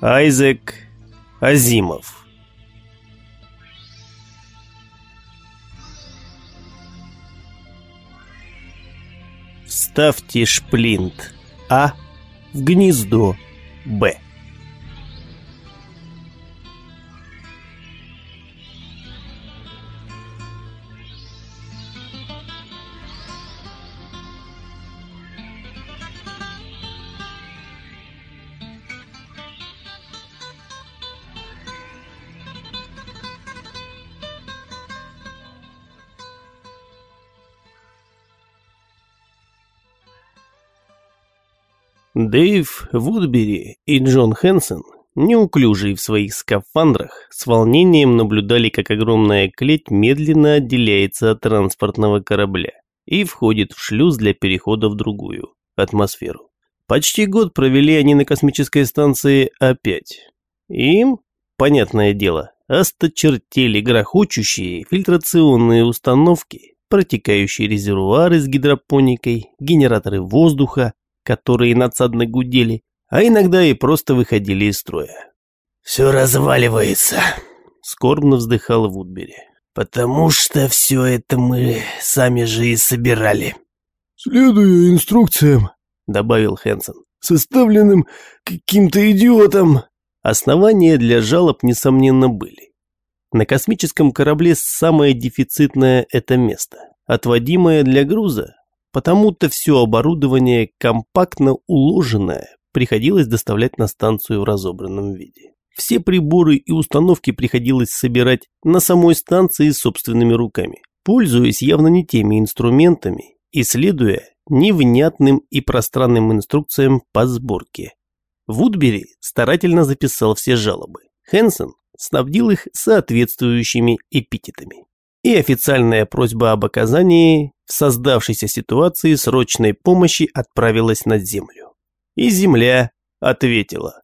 Айзек Азимов Вставьте шплинт А в гнездо Б. Дэйв Вудбери и Джон Хэнсон, неуклюжие в своих скафандрах, с волнением наблюдали, как огромная клеть медленно отделяется от транспортного корабля и входит в шлюз для перехода в другую атмосферу. Почти год провели они на космической станции А5. Им, понятное дело, осточертели грохочущие фильтрационные установки, протекающие резервуары с гидропоникой, генераторы воздуха, которые надсадно гудели, а иногда и просто выходили из строя. «Все разваливается», — скорбно вздыхал Вудбери. «Потому что все это мы сами же и собирали». «Следуя инструкциям», — добавил Хэнсон, «составленным каким-то идиотом». Основания для жалоб, несомненно, были. На космическом корабле самое дефицитное – это место, отводимое для груза, Потому-то все оборудование, компактно уложенное, приходилось доставлять на станцию в разобранном виде. Все приборы и установки приходилось собирать на самой станции собственными руками, пользуясь явно не теми инструментами и следуя невнятным и пространным инструкциям по сборке. Вудбери старательно записал все жалобы. Хэнсон снабдил их соответствующими эпитетами и официальная просьба об оказании в создавшейся ситуации срочной помощи отправилась на Землю. И Земля ответила.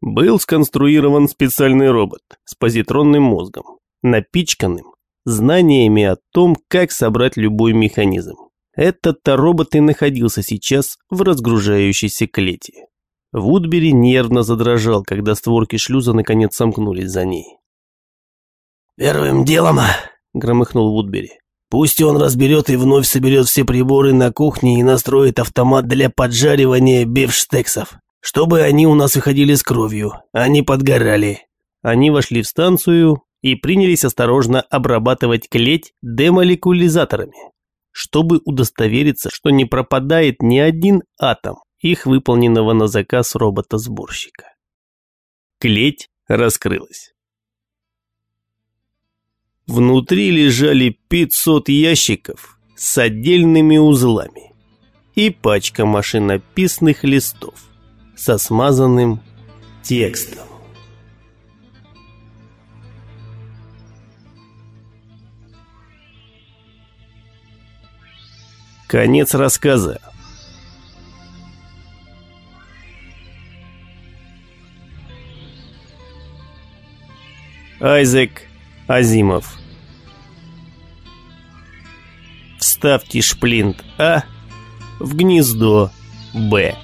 Был сконструирован специальный робот с позитронным мозгом, напичканным знаниями о том, как собрать любой механизм. Этот-то робот и находился сейчас в разгружающейся клете. Вудбери нервно задрожал, когда створки шлюза наконец сомкнулись за ней. «Первым делом громыхнул Вудбери. «Пусть он разберет и вновь соберет все приборы на кухне и настроит автомат для поджаривания бифштексов, чтобы они у нас выходили с кровью, а не подгорали». Они вошли в станцию и принялись осторожно обрабатывать клеть демолекулизаторами, чтобы удостовериться, что не пропадает ни один атом их выполненного на заказ робота-сборщика. Клеть раскрылась. Внутри лежали 500 ящиков с отдельными узлами и пачка машинописных листов со смазанным текстом. Конец рассказа. Айзек Азимов. Вставьте шплинт А в гнездо Б.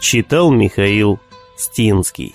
Читал Михаил Стинский